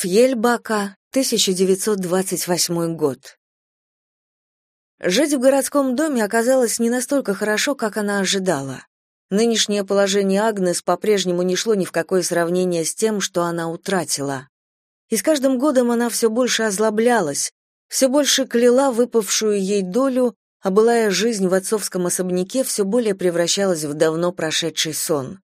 Фьельбака, 1928 год. Жить в городском доме оказалось не настолько хорошо, как она ожидала. Нынешнее положение Агнес по-прежнему не шло ни в какое сравнение с тем, что она утратила. И с каждым годом она все больше озлоблялась, все больше кляла выпавшую ей долю, а былая жизнь в отцовском особняке все более превращалась в давно прошедший сон.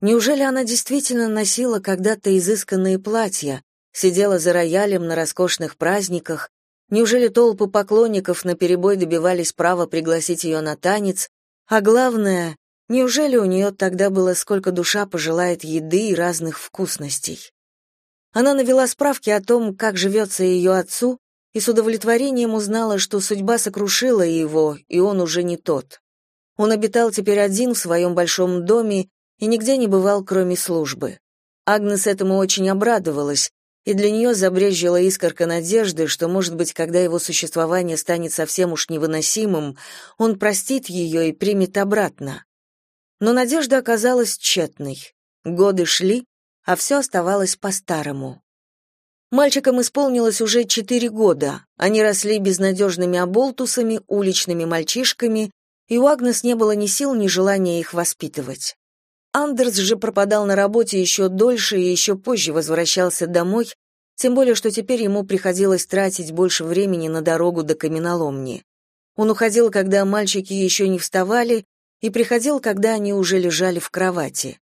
Неужели она действительно носила когда-то изысканные платья, сидела за роялем на роскошных праздниках, неужели толпы поклонников наперебой добивались права пригласить ее на танец, а главное, неужели у нее тогда было сколько душа пожелает еды и разных вкусностей? Она навела справки о том, как живется ее отцу, и с удовлетворением узнала, что судьба сокрушила его, и он уже не тот. Он обитал теперь один в своем большом доме и нигде не бывал, кроме службы. Агнес этому очень обрадовалась, и для нее забрезжила искорка надежды, что, может быть, когда его существование станет совсем уж невыносимым, он простит ее и примет обратно. Но надежда оказалась тщетной. Годы шли, а все оставалось по-старому. Мальчикам исполнилось уже четыре года. Они росли безнадежными оболтусами, уличными мальчишками, и у Агнес не было ни сил, ни желания их воспитывать. Андерс же пропадал на работе еще дольше и еще позже возвращался домой, тем более что теперь ему приходилось тратить больше времени на дорогу до каменоломни. Он уходил, когда мальчики еще не вставали, и приходил, когда они уже лежали в кровати.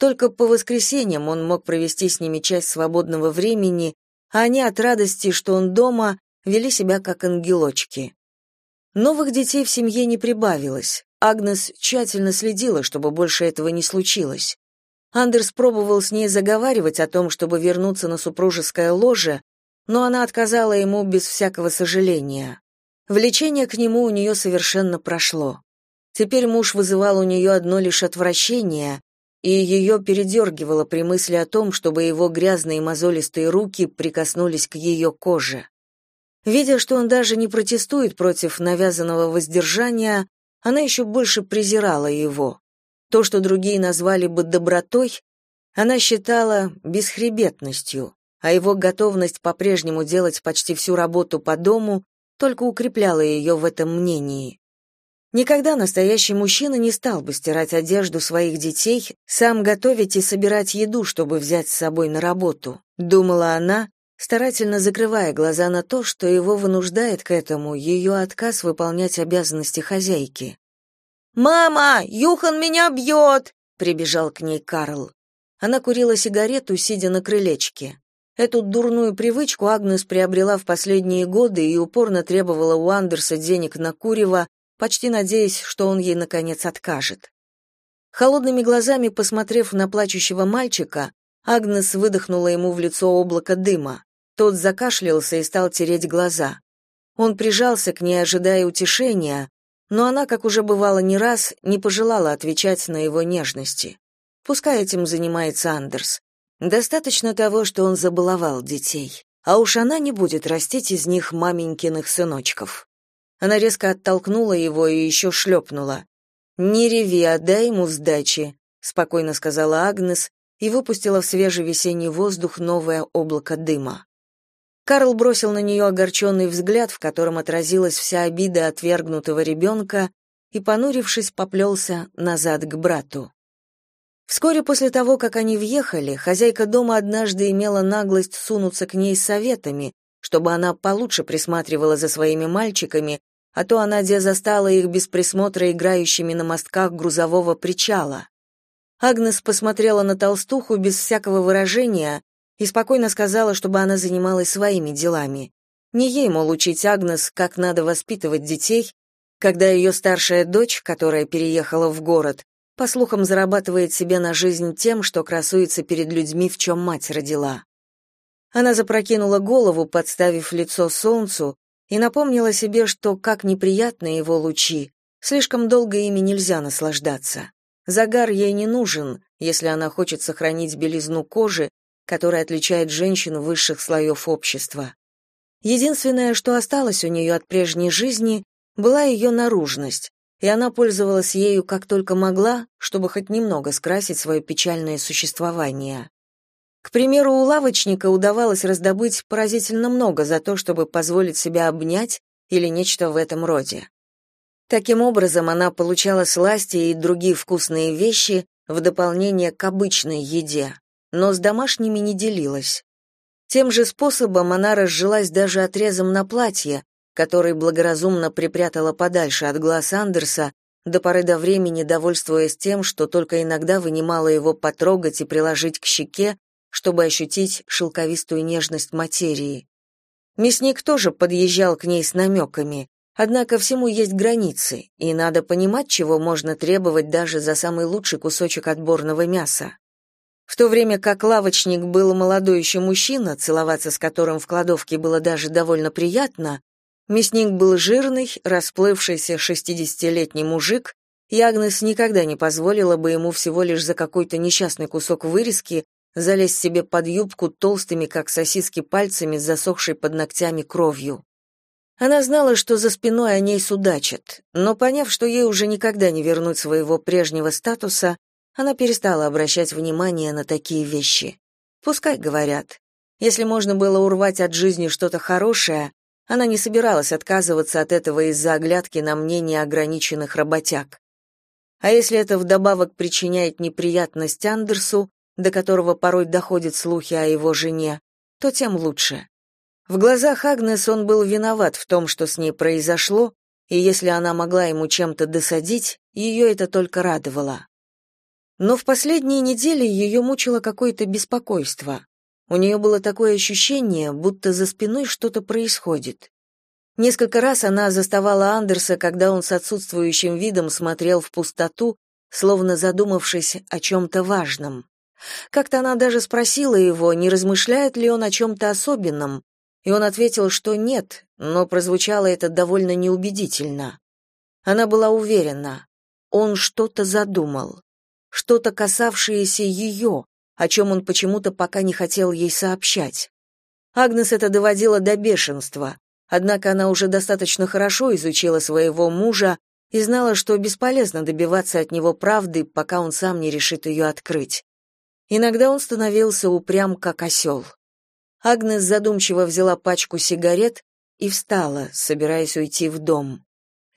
Только по воскресеньям он мог провести с ними часть свободного времени, а они от радости, что он дома, вели себя как ангелочки. Новых детей в семье не прибавилось. Агнес тщательно следила, чтобы больше этого не случилось. Андерс пробовал с ней заговаривать о том, чтобы вернуться на супружеское ложе, но она отказала ему без всякого сожаления. Влечение к нему у нее совершенно прошло. Теперь муж вызывал у нее одно лишь отвращение, и ее передергивало при мысли о том, чтобы его грязные мозолистые руки прикоснулись к ее коже. Видя, что он даже не протестует против навязанного воздержания, она еще больше презирала его. То, что другие назвали бы добротой, она считала бесхребетностью, а его готовность по-прежнему делать почти всю работу по дому только укрепляла ее в этом мнении. Никогда настоящий мужчина не стал бы стирать одежду своих детей, сам готовить и собирать еду, чтобы взять с собой на работу, думала она, старательно закрывая глаза на то, что его вынуждает к этому ее отказ выполнять обязанности хозяйки. «Мама, Юхан меня бьет!» — прибежал к ней Карл. Она курила сигарету, сидя на крылечке. Эту дурную привычку Агнес приобрела в последние годы и упорно требовала у Андерса денег на курево, почти надеясь, что он ей наконец откажет. Холодными глазами посмотрев на плачущего мальчика, Агнес выдохнула ему в лицо облако дыма. Тот закашлялся и стал тереть глаза. Он прижался к ней, ожидая утешения, но она, как уже бывало не раз, не пожелала отвечать на его нежности. Пускай этим занимается Андерс. Достаточно того, что он забаловал детей, а уж она не будет растить из них маменькиных сыночков. Она резко оттолкнула его и еще шлепнула. «Не реви, отдай ему сдачи», — спокойно сказала Агнес и выпустила в свежий весенний воздух новое облако дыма. Карл бросил на нее огорченный взгляд, в котором отразилась вся обида отвергнутого ребенка, и, понурившись, поплелся назад к брату. Вскоре после того, как они въехали, хозяйка дома однажды имела наглость сунуться к ней с советами, чтобы она получше присматривала за своими мальчиками, а то она где застала их без присмотра играющими на мостках грузового причала. Агнес посмотрела на толстуху без всякого выражения и спокойно сказала, чтобы она занималась своими делами. Не ей, мол, учить Агнес, как надо воспитывать детей, когда ее старшая дочь, которая переехала в город, по слухам зарабатывает себе на жизнь тем, что красуется перед людьми, в чем мать родила. Она запрокинула голову, подставив лицо солнцу, и напомнила себе, что как неприятны его лучи, слишком долго ими нельзя наслаждаться. Загар ей не нужен, если она хочет сохранить белизну кожи которая отличает женщин высших слоев общества. Единственное, что осталось у нее от прежней жизни, была ее наружность, и она пользовалась ею как только могла, чтобы хоть немного скрасить свое печальное существование. К примеру, у лавочника удавалось раздобыть поразительно много за то, чтобы позволить себя обнять или нечто в этом роде. Таким образом, она получала сласти и другие вкусные вещи в дополнение к обычной еде, но с домашними не делилась. Тем же способом она разжилась даже отрезом на платье, который благоразумно припрятала подальше от глаз Андерса, до поры до времени довольствуясь тем, что только иногда вынимала его потрогать и приложить к щеке, чтобы ощутить шелковистую нежность материи. Мясник тоже подъезжал к ней с намеками, однако всему есть границы, и надо понимать, чего можно требовать даже за самый лучший кусочек отборного мяса. В то время как лавочник был молодой еще мужчина, целоваться с которым в кладовке было даже довольно приятно, мясник был жирный, расплывшийся шестидесятилетний мужик, и Агнес никогда не позволила бы ему всего лишь за какой-то несчастный кусок вырезки залезть себе под юбку толстыми, как сосиски, пальцами засохшей под ногтями кровью. Она знала, что за спиной о ней судачат, но, поняв, что ей уже никогда не вернуть своего прежнего статуса, она перестала обращать внимание на такие вещи. Пускай говорят. Если можно было урвать от жизни что-то хорошее, она не собиралась отказываться от этого из-за оглядки на мнение ограниченных работяг. А если это вдобавок причиняет неприятность Андерсу, до которого порой доходят слухи о его жене, то тем лучше. В глазах Агнес он был виноват в том, что с ней произошло, и если она могла ему чем-то досадить, ее это только радовало. Но в последние недели ее мучило какое-то беспокойство. У нее было такое ощущение, будто за спиной что-то происходит. Несколько раз она заставала Андерса, когда он с отсутствующим видом смотрел в пустоту, словно задумавшись о чем-то важном. Как-то она даже спросила его, не размышляет ли он о чем-то особенном, и он ответил, что нет, но прозвучало это довольно неубедительно. Она была уверена, он что-то задумал, что-то касавшееся ее, о чем он почему-то пока не хотел ей сообщать. Агнес это доводила до бешенства, однако она уже достаточно хорошо изучила своего мужа и знала, что бесполезно добиваться от него правды, пока он сам не решит ее открыть. Иногда он становился упрям, как осел. Агнес задумчиво взяла пачку сигарет и встала, собираясь уйти в дом.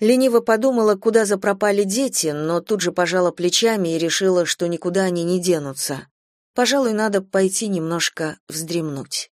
Лениво подумала, куда запропали дети, но тут же пожала плечами и решила, что никуда они не денутся. Пожалуй, надо пойти немножко вздремнуть.